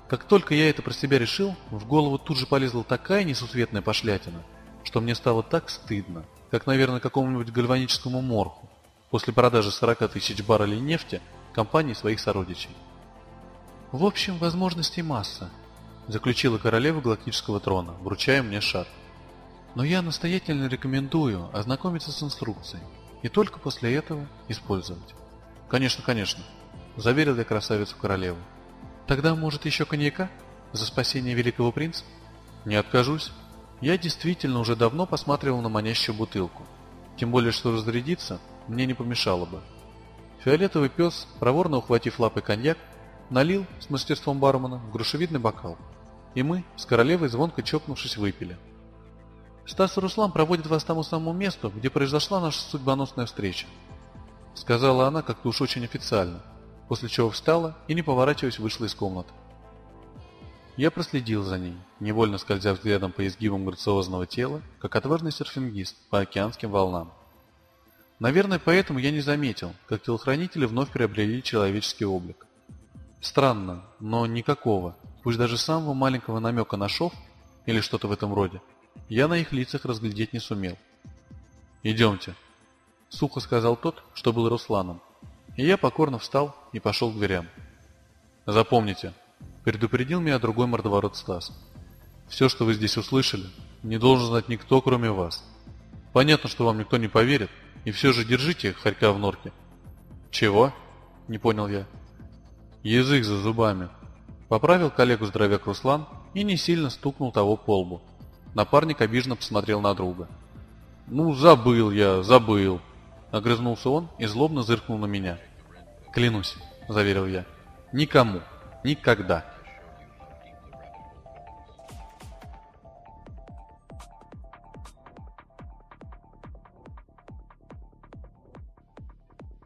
Как только я это про себя решил, в голову тут же полезла такая несусветная пошлятина, что мне стало так стыдно, как, наверное, какому-нибудь гальваническому морху после продажи 40 тысяч баррелей нефти компании своих сородичей. В общем, возможностей масса, заключила королева галактического трона, вручая мне шар. Но я настоятельно рекомендую ознакомиться с инструкцией и только после этого использовать. Конечно, конечно, заверил я красавицу королеву. Тогда, может, еще коньяка? За спасение великого принца? Не откажусь. Я действительно уже давно посматривал на манящую бутылку. Тем более, что разрядиться мне не помешало бы. Фиолетовый пес, проворно ухватив лапой коньяк, налил с мастерством бармена в грушевидный бокал. И мы, с королевой звонко чокнувшись, выпили. «Стас и Руслан проводят вас тому самому месту, где произошла наша судьбоносная встреча», сказала она как-то уж очень официально, после чего встала и, не поворачиваясь, вышла из комнаты. Я проследил за ней, невольно скользя взглядом по изгибам грациозного тела, как отважный серфингист по океанским волнам. Наверное, поэтому я не заметил, как телохранители вновь приобрели человеческий облик. Странно, но никакого, пусть даже самого маленького намека на шов или что-то в этом роде, я на их лицах разглядеть не сумел. «Идемте», — сухо сказал тот, что был Русланом, и я покорно встал и пошел к дверям. «Запомните», — предупредил меня другой мордоворот Стас, «все, что вы здесь услышали, не должен знать никто, кроме вас. Понятно, что вам никто не поверит, и все же держите хорька в норке». «Чего?» — не понял я. Язык за зубами. Поправил коллегу здоровяк Руслан и не сильно стукнул того по лбу. Напарник обиженно посмотрел на друга. «Ну, забыл я, забыл!» Огрызнулся он и злобно зыркнул на меня. «Клянусь», — заверил я, — «никому, никогда».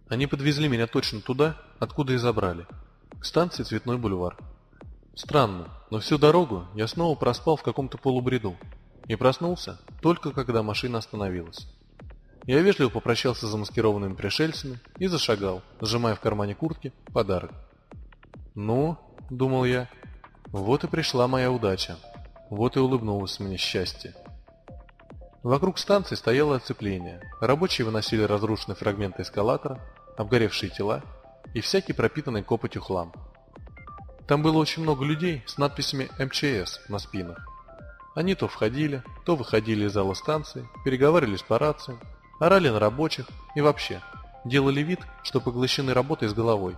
Они подвезли меня точно туда, откуда и забрали к станции Цветной бульвар. Странно, но всю дорогу я снова проспал в каком-то полубреду и проснулся только когда машина остановилась. Я вежливо попрощался с замаскированными пришельцами и зашагал, сжимая в кармане куртки подарок. «Ну», — думал я, — «вот и пришла моя удача, вот и улыбнулось мне счастье». Вокруг станции стояло оцепление, рабочие выносили разрушенные фрагменты эскалатора, обгоревшие тела и всякий пропитанный копотью хлам. Там было очень много людей с надписями МЧС на спинах. Они то входили, то выходили из зала станции, переговаривались по рациям, орали на рабочих и вообще делали вид, что поглощены работой с головой.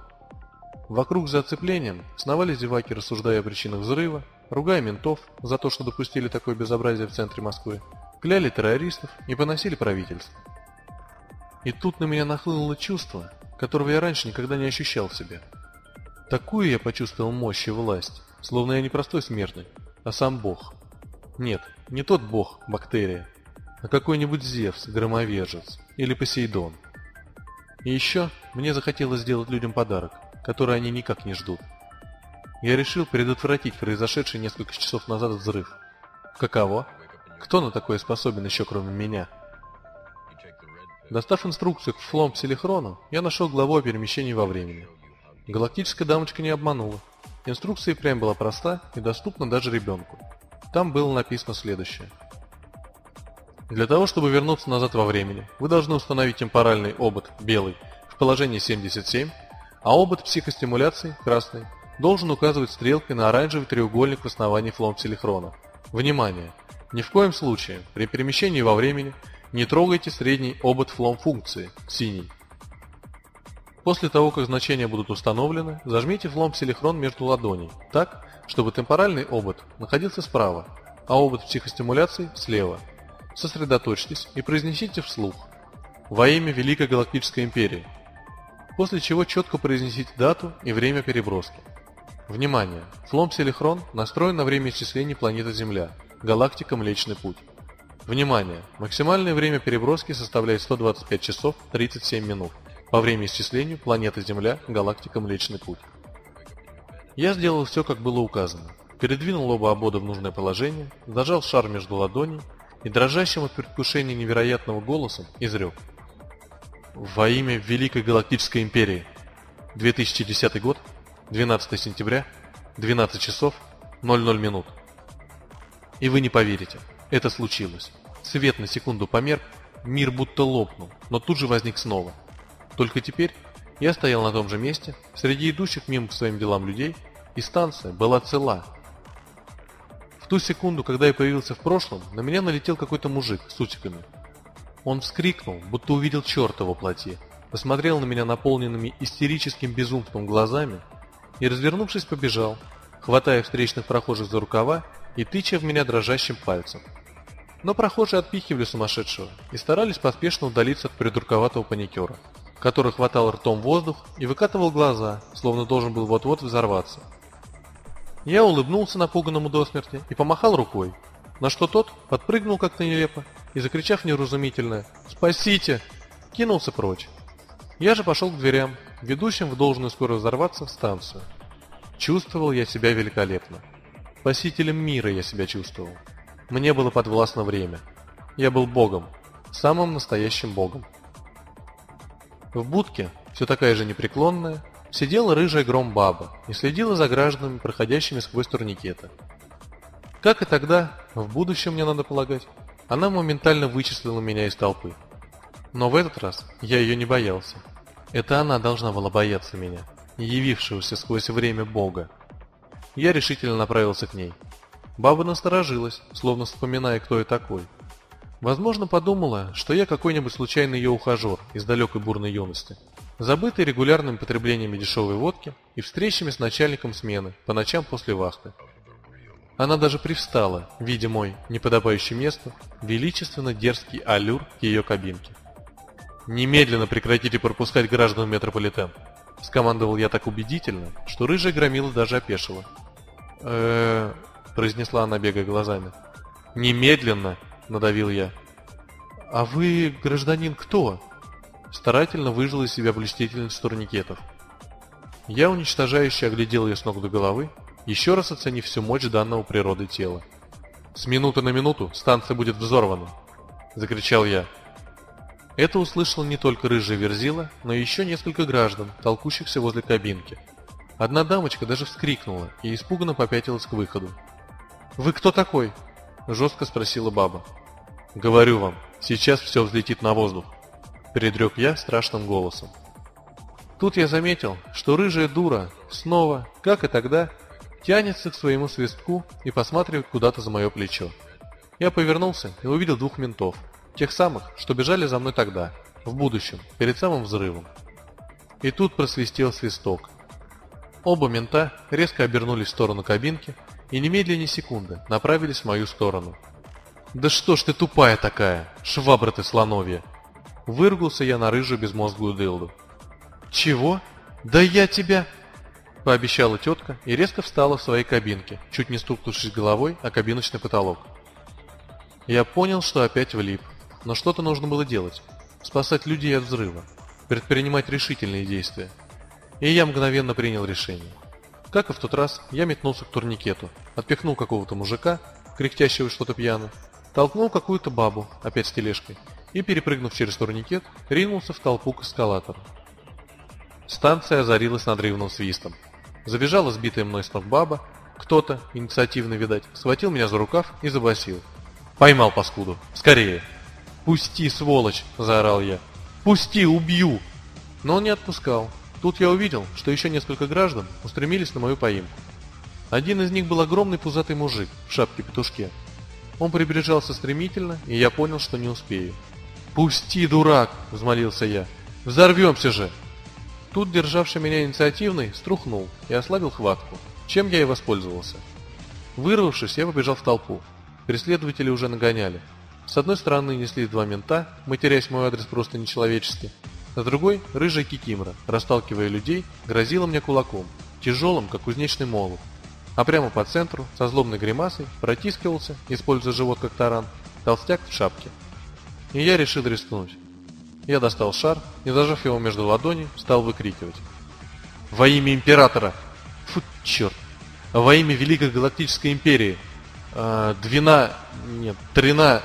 Вокруг за оцеплением сновали зеваки, рассуждая о причинах взрыва, ругая ментов за то, что допустили такое безобразие в центре Москвы, кляли террористов и поносили правительство. И тут на меня нахлынуло чувство, которого я раньше никогда не ощущал в себе. Такую я почувствовал мощь и власть, словно я не простой смертный, а сам бог. Нет, не тот бог, бактерия, а какой-нибудь Зевс, громовержец или Посейдон. И еще мне захотелось сделать людям подарок, который они никак не ждут. Я решил предотвратить произошедший несколько часов назад взрыв. Каково? Кто на такое способен еще кроме меня? Достав инструкцию к флом-псилихрону, я нашел главу о перемещении во времени. Галактическая дамочка не обманула. Инструкция прям была проста и доступна даже ребенку. Там было написано следующее. Для того, чтобы вернуться назад во времени, вы должны установить темпоральный обод белый в положении 77, а обод психостимуляции красный должен указывать стрелкой на оранжевый треугольник в основании флом-псилихрона. Внимание! Ни в коем случае при перемещении во времени не трогайте средний обод флом функции, синий. После того, как значения будут установлены, зажмите флом селихрон между ладоней, так, чтобы темпоральный обод находился справа, а обод психостимуляции слева. Сосредоточьтесь и произнесите вслух «Во имя Великой Галактической Империи», после чего четко произнесите дату и время переброски. Внимание! Флом Селихрон настроен на время исчисления планеты Земля, галактика Млечный Путь. Внимание! Максимальное время переброски составляет 125 часов 37 минут по времени исчислению планеты Земля, галактика Млечный Путь. Я сделал все, как было указано. Передвинул оба обода в нужное положение, зажал шар между ладоней и дрожащим от предвкушения невероятного голосом изрек. Во имя Великой Галактической Империи. 2010 год, 12 сентября, 12 часов 00 минут. И вы не поверите, это случилось. Свет на секунду померк, мир будто лопнул, но тут же возник снова. Только теперь я стоял на том же месте, среди идущих мимо к своим делам людей, и станция была цела. В ту секунду, когда я появился в прошлом, на меня налетел какой-то мужик с усиками. Он вскрикнул, будто увидел черта во плоти, посмотрел на меня наполненными истерическим безумством глазами и, развернувшись, побежал, хватая встречных прохожих за рукава и тыча в меня дрожащим пальцем. Но прохожие отпихивали сумасшедшего и старались поспешно удалиться от придурковатого паникера, который хватал ртом воздух и выкатывал глаза, словно должен был вот-вот взорваться. Я улыбнулся напуганному до смерти и помахал рукой, на что тот подпрыгнул как-то нелепо и, закричав неразумительное «Спасите!», кинулся прочь. Я же пошел к дверям, ведущим в должную скоро взорваться в станцию. Чувствовал я себя великолепно. Спасителем мира я себя чувствовал. Мне было подвластно время. Я был богом, самым настоящим богом. В будке, все такая же непреклонная, сидела рыжая гром-баба и следила за гражданами, проходящими сквозь турникеты. Как и тогда, в будущем мне надо полагать, она моментально вычислила меня из толпы. Но в этот раз я ее не боялся. Это она должна была бояться меня, явившегося сквозь время Бога. Я решительно направился к ней. Баба насторожилась, словно вспоминая, кто я такой. Возможно, подумала, что я какой-нибудь случайный ее ухажер из далекой бурной юности, забытый регулярным потреблением дешевой водки и встречами с начальником смены по ночам после вахты. Она даже привстала, видя мой, неподобающий месту, величественно дерзкий аллюр ее кабинки. «Немедленно прекратите пропускать граждан метрополитен!» Скомандовал я так убедительно, что рыжая громила даже опешила. э произнесла она, бегая глазами. «Немедленно!» — надавил я. «А вы, гражданин, кто?» Старательно выжил из себя блестительность турникетов. Я уничтожающе оглядел ее с ног до головы, еще раз оценив всю мощь данного природы тела. «С минуты на минуту станция будет взорвана!» — закричал я. Это услышал не только рыжий Верзила, но еще несколько граждан, толкущихся возле кабинки. Одна дамочка даже вскрикнула и испуганно попятилась к выходу. «Вы кто такой?» – жестко спросила баба. «Говорю вам, сейчас все взлетит на воздух», – передрек я страшным голосом. Тут я заметил, что рыжая дура снова, как и тогда, тянется к своему свистку и посматривает куда-то за мое плечо. Я повернулся и увидел двух ментов – Тех самых, что бежали за мной тогда, в будущем, перед самым взрывом. И тут просвистел свисток. Оба мента резко обернулись в сторону кабинки и немедленно секунды направились в мою сторону. «Да что ж ты тупая такая, швабра ты слоновья!» Выругался я на рыжую безмозглую дылду. «Чего? Да я тебя...» Пообещала тетка и резко встала в своей кабинке, чуть не стукнувшись головой о кабиночный потолок. Я понял, что опять влип. Но что-то нужно было делать. Спасать людей от взрыва. Предпринимать решительные действия. И я мгновенно принял решение. Как и в тот раз, я метнулся к турникету, отпихнул какого-то мужика, кряхтящего что-то пьяно, толкнул какую-то бабу, опять с тележкой, и, перепрыгнув через турникет, ринулся в толпу к эскалатору. Станция озарилась надрывным свистом. Забежала сбитая мной с ног баба, кто-то, инициативно видать, схватил меня за рукав и забасил. «Поймал паскуду! Скорее!» «Пусти, сволочь!» – заорал я. «Пусти, убью!» Но он не отпускал. Тут я увидел, что еще несколько граждан устремились на мою поимку. Один из них был огромный пузатый мужик в шапке-петушке. Он приближался стремительно, и я понял, что не успею. «Пусти, дурак!» – взмолился я. «Взорвемся же!» Тут державший меня инициативный струхнул и ослабил хватку, чем я и воспользовался. Вырвавшись, я побежал в толпу. Преследователи уже нагоняли. С одной стороны несли два мента, матерясь мой адрес просто нечеловечески, а с другой – рыжая кикимора, расталкивая людей, грозила мне кулаком, тяжелым, как кузнечный молот. А прямо по центру, со злобной гримасой, протискивался, используя живот как таран, толстяк в шапке. И я решил рискнуть. Я достал шар и, зажав его между ладоней, стал выкрикивать. «Во имя Императора! Фу, черт! Во имя Великой Галактической Империи! А, двина... нет, трина...»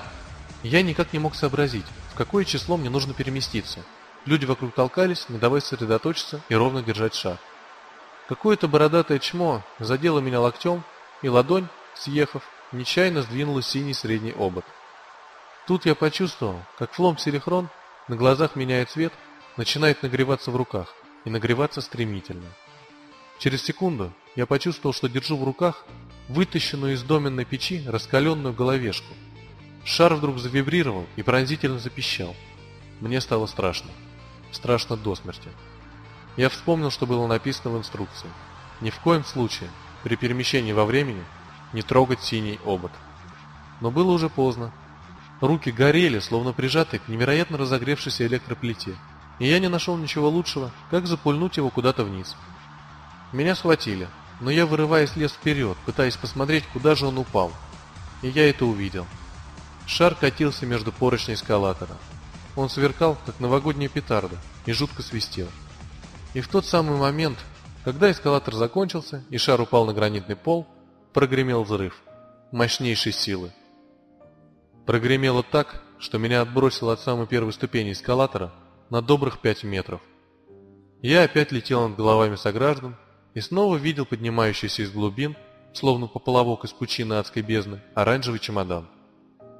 Я никак не мог сообразить, в какое число мне нужно переместиться. Люди вокруг толкались, не давая сосредоточиться и ровно держать шаг. Какое-то бородатое чмо задело меня локтем, и ладонь, съехав, нечаянно сдвинула синий средний обод. Тут я почувствовал, как флом силихрон на глазах меняет цвет, начинает нагреваться в руках, и нагреваться стремительно. Через секунду я почувствовал, что держу в руках вытащенную из доменной печи раскаленную головешку. Шар вдруг завибрировал и пронзительно запищал. Мне стало страшно. Страшно до смерти. Я вспомнил, что было написано в инструкции. Ни в коем случае, при перемещении во времени, не трогать синий обод. Но было уже поздно. Руки горели, словно прижатые к невероятно разогревшейся электроплите, и я не нашел ничего лучшего, как запульнуть его куда-то вниз. Меня схватили, но я, вырываясь, лез вперед, пытаясь посмотреть, куда же он упал. И я это увидел. Шар катился между поручней эскалатора. Он сверкал, как новогодняя петарда, и жутко свистел. И в тот самый момент, когда эскалатор закончился и шар упал на гранитный пол, прогремел взрыв. Мощнейшей силы. Прогремело так, что меня отбросило от самой первой ступени эскалатора на добрых пять метров. Я опять летел над головами сограждан и снова видел поднимающийся из глубин, словно поплавок из пучины адской бездны, оранжевый чемодан.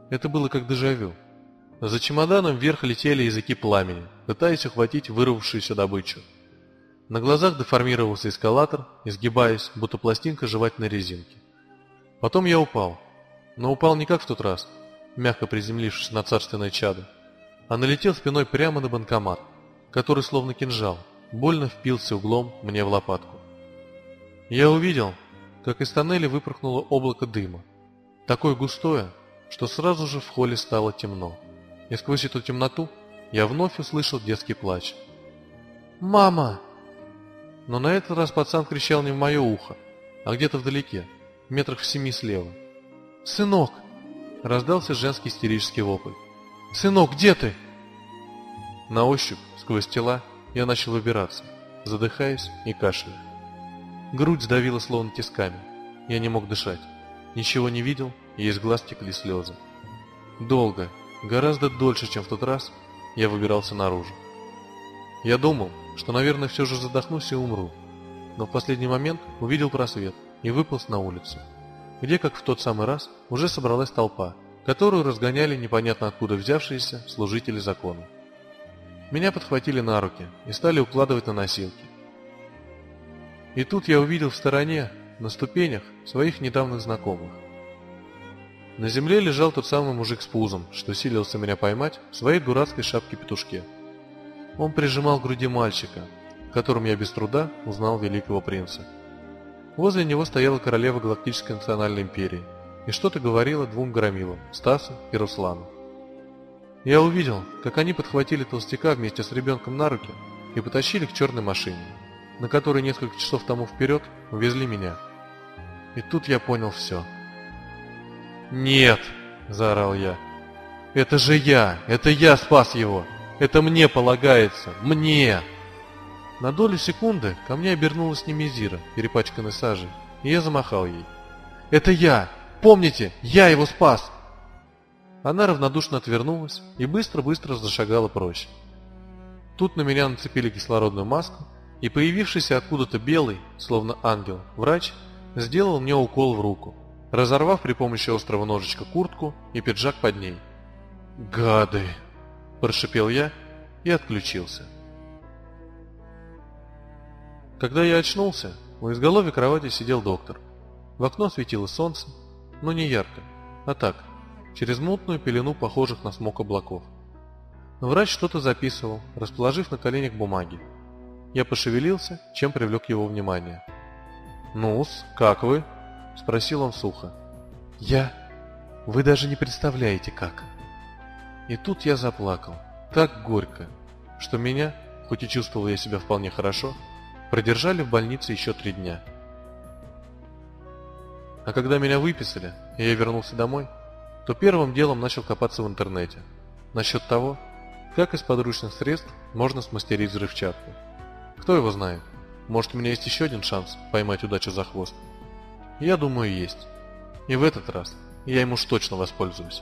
Это было как дежавю. За чемоданом вверх летели языки пламени, пытаясь ухватить вырвавшуюся добычу. На глазах деформировался эскалатор, изгибаясь, будто пластинка жевательной резинки. Потом я упал. Но упал не как в тот раз, мягко приземлившись на царственное чадо, а налетел спиной прямо на банкомат, который словно кинжал, больно впился углом мне в лопатку. Я увидел, как из тоннеля выпорхнуло облако дыма, такое густое, что сразу же в холле стало темно. И сквозь эту темноту я вновь услышал детский плач. «Мама!» Но на этот раз пацан кричал не в мое ухо, а где-то вдалеке, метрах в семи слева. «Сынок!» — раздался женский истерический вопль. «Сынок, где ты?» На ощупь, сквозь тела, я начал выбираться, задыхаясь и кашляя. Грудь сдавила словно тисками. Я не мог дышать. Ничего не видел, и из глаз текли слезы. Долго, гораздо дольше, чем в тот раз, я выбирался наружу. Я думал, что, наверное, все же задохнусь и умру. Но в последний момент увидел просвет и выполз на улицу, где, как в тот самый раз, уже собралась толпа, которую разгоняли непонятно откуда взявшиеся служители закона. Меня подхватили на руки и стали укладывать на носилки. И тут я увидел в стороне, на ступенях, своих недавних знакомых. На земле лежал тот самый мужик с пузом, что силился меня поймать в своей дурацкой шапке-петушке. Он прижимал к груди мальчика, которым я без труда узнал великого принца. Возле него стояла королева Галактической национальной империи и что-то говорила двум громилам, Стасу и Руслану. Я увидел, как они подхватили толстяка вместе с ребенком на руки и потащили к черной машине, на которой несколько часов тому вперед увезли меня. И тут я понял все. «Нет!» – заорал я. «Это же я! Это я спас его!» Это мне полагается! Мне!» На долю секунды ко мне обернулась Немезира, перепачканной сажей, и я замахал ей. «Это я! Помните, я его спас!» Она равнодушно отвернулась и быстро-быстро зашагала прочь. Тут на меня нацепили кислородную маску, и появившийся откуда-то белый, словно ангел, врач, сделал мне укол в руку, разорвав при помощи острого ножичка куртку и пиджак под ней. «Гады!» Прошипел я и отключился. Когда я очнулся, у изголовья кровати сидел доктор. В окно светило солнце, но не ярко, а так, через мутную пелену похожих на смог облаков. Врач что-то записывал, расположив на коленях бумаги. Я пошевелился, чем привлек его внимание. «Ну-с, как вы?» – спросил он сухо. «Я? Вы даже не представляете, как!» И тут я заплакал, так горько, что меня, хоть и чувствовал я себя вполне хорошо, продержали в больнице еще три дня. А когда меня выписали, и я вернулся домой, то первым делом начал копаться в интернете насчет того, как из подручных средств можно смастерить взрывчатку. Кто его знает, может у меня есть еще один шанс поймать удачу за хвост. Я думаю, есть. И в этот раз я им уж точно воспользуюсь.